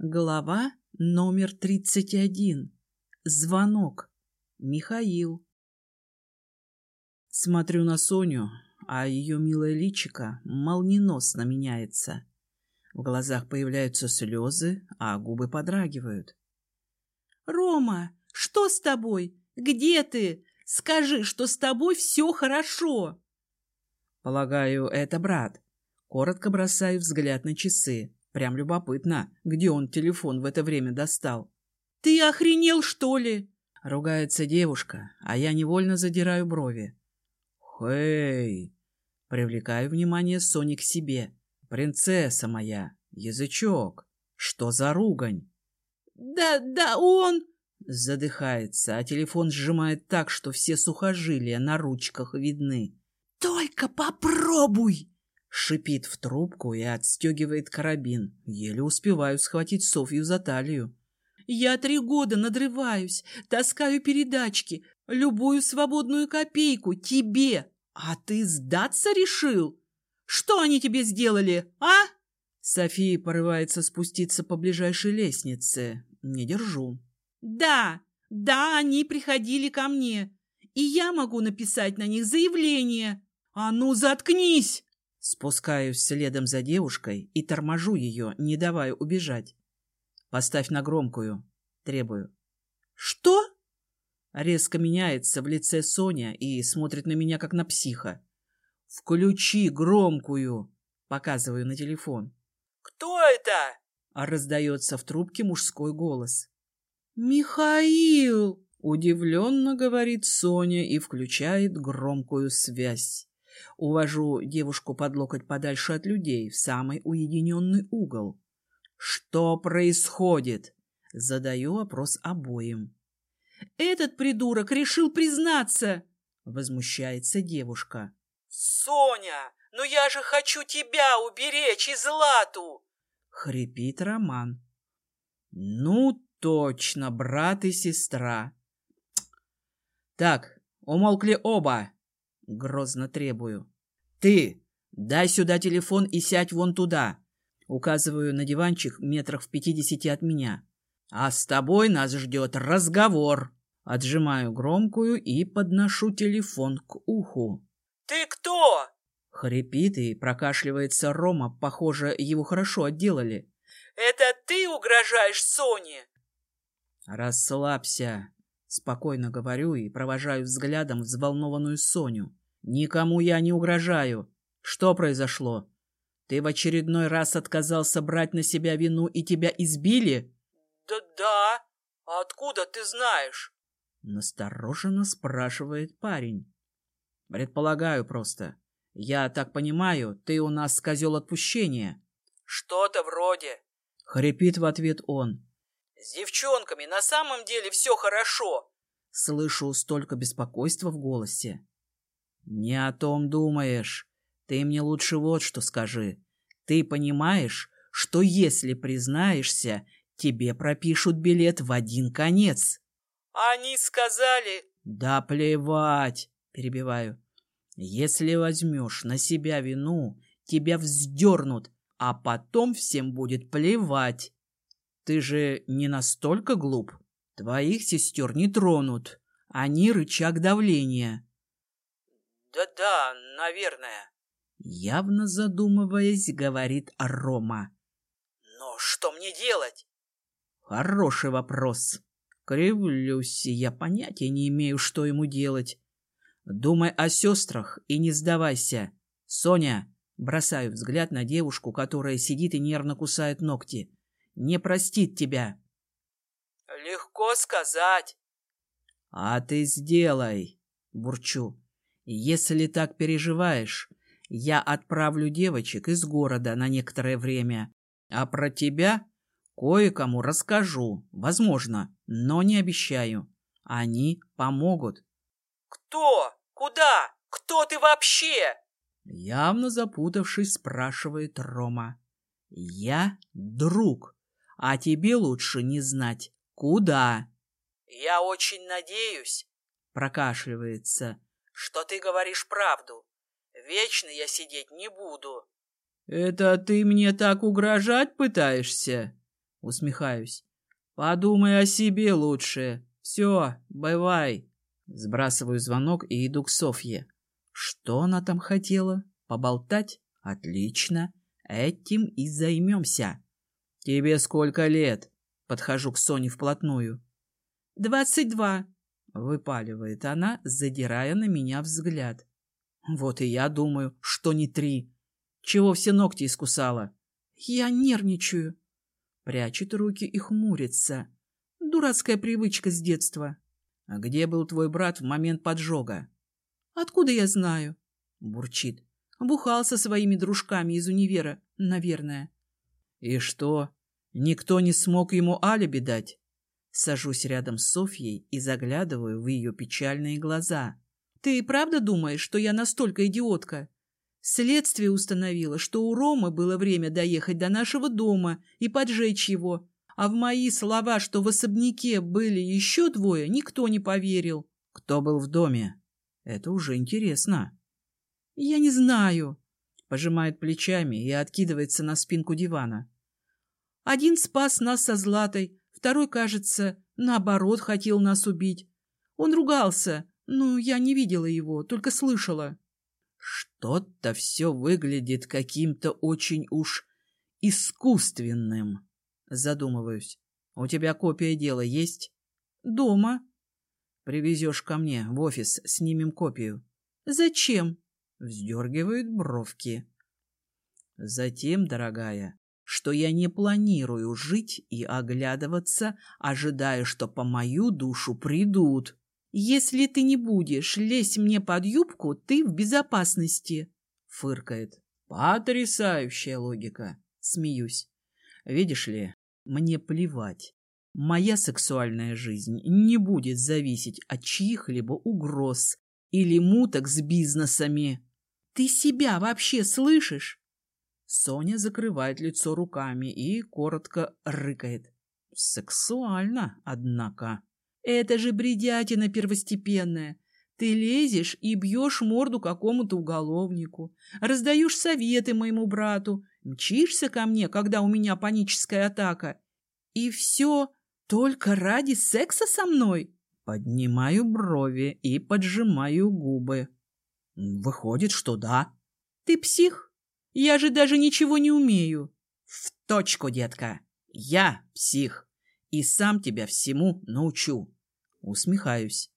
Глава номер 31. Звонок. Михаил. Смотрю на Соню, а ее милое личико молниеносно меняется. В глазах появляются слезы, а губы подрагивают. «Рома, что с тобой? Где ты? Скажи, что с тобой все хорошо!» Полагаю, это брат. Коротко бросаю взгляд на часы. Прям любопытно, где он телефон в это время достал. «Ты охренел, что ли?» — ругается девушка, а я невольно задираю брови. «Хей!» — привлекаю внимание Сони к себе. «Принцесса моя! Язычок! Что за ругань?» «Да, да, он...» Задыхается, а телефон сжимает так, что все сухожилия на ручках видны. «Только попробуй!» Шипит в трубку и отстегивает карабин. Еле успеваю схватить Софью за талию. Я три года надрываюсь, таскаю передачки, любую свободную копейку тебе. А ты сдаться решил? Что они тебе сделали, а? София порывается спуститься по ближайшей лестнице. Не держу. Да, да, они приходили ко мне. И я могу написать на них заявление. А ну, заткнись! Спускаюсь следом за девушкой и торможу ее, не давая убежать. «Поставь на громкую», — требую. «Что?» Резко меняется в лице Соня и смотрит на меня, как на психа. «Включи громкую», — показываю на телефон. «Кто это?» — раздается в трубке мужской голос. «Михаил!» — удивленно говорит Соня и включает громкую связь. Увожу девушку под локоть подальше от людей, в самый уединенный угол. «Что происходит?» Задаю вопрос обоим. «Этот придурок решил признаться!» Возмущается девушка. «Соня, ну я же хочу тебя уберечь и Злату!» Хрипит Роман. «Ну, точно, брат и сестра!» «Так, умолкли оба!» Грозно требую. «Ты! Дай сюда телефон и сядь вон туда!» Указываю на диванчик метрах в пятидесяти от меня. «А с тобой нас ждет разговор!» Отжимаю громкую и подношу телефон к уху. «Ты кто?» Хрипит и прокашливается Рома. Похоже, его хорошо отделали. «Это ты угрожаешь Соне?» «Расслабься!» Спокойно говорю и провожаю взглядом взволнованную Соню. Никому я не угрожаю. Что произошло? Ты в очередной раз отказался брать на себя вину и тебя избили? Да-да. А откуда ты знаешь? Настороженно спрашивает парень. Предполагаю просто. Я так понимаю, ты у нас козел отпущения. Что-то вроде. Хрипит в ответ он. С девчонками на самом деле все хорошо. Слышу столько беспокойства в голосе. «Не о том думаешь. Ты мне лучше вот что скажи. Ты понимаешь, что если признаешься, тебе пропишут билет в один конец?» «Они сказали...» «Да плевать!» — перебиваю. «Если возьмешь на себя вину, тебя вздернут, а потом всем будет плевать. Ты же не настолько глуп. Твоих сестер не тронут. Они рычаг давления. Да-да, наверное. Явно задумываясь, говорит Рома. Но что мне делать? Хороший вопрос. Кривлюсь, я понятия не имею, что ему делать. Думай о сестрах и не сдавайся. Соня, бросаю взгляд на девушку, которая сидит и нервно кусает ногти. Не простит тебя. Легко сказать. А ты сделай, бурчу. Если так переживаешь, я отправлю девочек из города на некоторое время, а про тебя кое-кому расскажу, возможно, но не обещаю. Они помогут. Кто? Куда? Кто ты вообще? Явно запутавшись, спрашивает Рома. Я друг, а тебе лучше не знать, куда. Я очень надеюсь, прокашливается что ты говоришь правду. Вечно я сидеть не буду. Это ты мне так угрожать пытаешься? Усмехаюсь. Подумай о себе лучше. Все, бывай. Сбрасываю звонок и иду к Софье. Что она там хотела? Поболтать? Отлично. Этим и займемся. Тебе сколько лет? Подхожу к Соне вплотную. Двадцать два. Выпаливает она, задирая на меня взгляд. Вот и я думаю, что не три. Чего все ногти искусала? Я нервничаю. Прячет руки и хмурится. Дурацкая привычка с детства. А где был твой брат в момент поджога? Откуда я знаю? Бурчит. Бухал со своими дружками из универа, наверное. И что? Никто не смог ему алиби дать? Сажусь рядом с Софьей и заглядываю в ее печальные глаза. Ты правда думаешь, что я настолько идиотка? Следствие установило, что у Ромы было время доехать до нашего дома и поджечь его, а в мои слова, что в особняке были еще двое, никто не поверил. Кто был в доме? Это уже интересно. Я не знаю. Пожимает плечами и откидывается на спинку дивана. Один спас нас со Златой, второй, кажется, наоборот хотел нас убить. Он ругался, ну, я не видела его, только слышала. Что-то все выглядит каким-то очень уж искусственным. Задумываюсь. У тебя копия дела есть? Дома. Привезешь ко мне в офис, снимем копию. Зачем? Вздергивает бровки. Затем, дорогая, что я не планирую жить и оглядываться, ожидая, что по мою душу придут. «Если ты не будешь лезть мне под юбку, ты в безопасности», — фыркает. «Потрясающая логика!» — смеюсь. «Видишь ли, мне плевать. Моя сексуальная жизнь не будет зависеть от чьих-либо угроз или муток с бизнесами. Ты себя вообще слышишь?» Соня закрывает лицо руками и коротко рыкает. «Сексуально, однако». Это же бредятина первостепенная. Ты лезешь и бьешь морду какому-то уголовнику, раздаешь советы моему брату, мчишься ко мне, когда у меня паническая атака. И все только ради секса со мной? Поднимаю брови и поджимаю губы. Выходит, что да. Ты псих? Я же даже ничего не умею. В точку, детка. Я псих. И сам тебя всему научу. Усмехаюсь.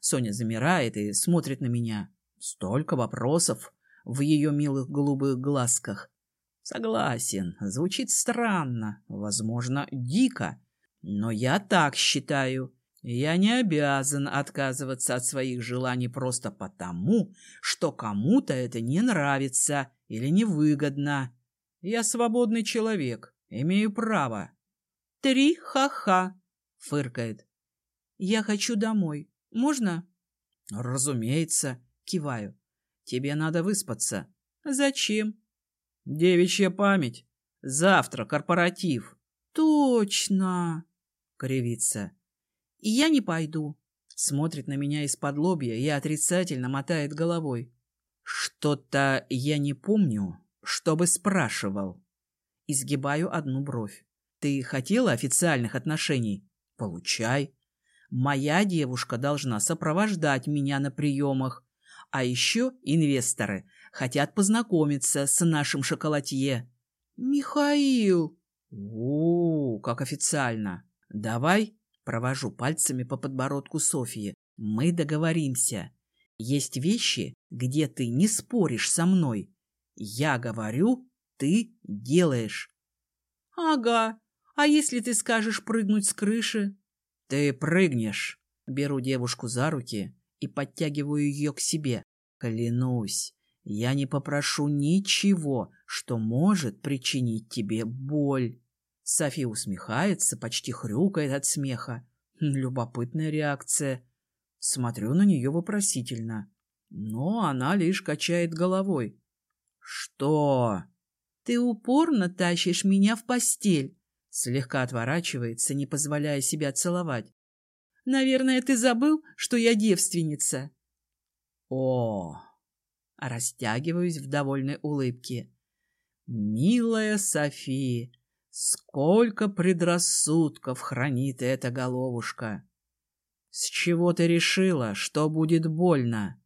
Соня замирает и смотрит на меня. Столько вопросов в ее милых голубых глазках. Согласен, звучит странно, возможно, дико. Но я так считаю. Я не обязан отказываться от своих желаний просто потому, что кому-то это не нравится или невыгодно. Я свободный человек, имею право. «Три ха-ха!» — фыркает. «Я хочу домой. Можно?» «Разумеется», — киваю. «Тебе надо выспаться». «Зачем?» «Девичья память. Завтра корпоратив». «Точно!» — кривится. «И я не пойду». Смотрит на меня из-под лобья и отрицательно мотает головой. «Что-то я не помню, чтобы спрашивал». Изгибаю одну бровь. «Ты хотела официальных отношений? Получай. Моя девушка должна сопровождать меня на приемах. А еще инвесторы хотят познакомиться с нашим шоколадье. Михаил! О, как официально. Давай, провожу пальцами по подбородку Софьи. Мы договоримся. Есть вещи, где ты не споришь со мной. Я говорю, ты делаешь. Ага. А если ты скажешь прыгнуть с крыши? «Ты прыгнешь!» Беру девушку за руки и подтягиваю ее к себе. Клянусь, я не попрошу ничего, что может причинить тебе боль. Софи усмехается, почти хрюкает от смеха. Любопытная реакция. Смотрю на нее вопросительно. Но она лишь качает головой. «Что?» «Ты упорно тащишь меня в постель. Слегка отворачивается, не позволяя себя целовать. «Наверное, ты забыл, что я девственница?» «О!» Растягиваюсь в довольной улыбке. «Милая София, Сколько предрассудков хранит эта головушка! С чего ты решила, что будет больно?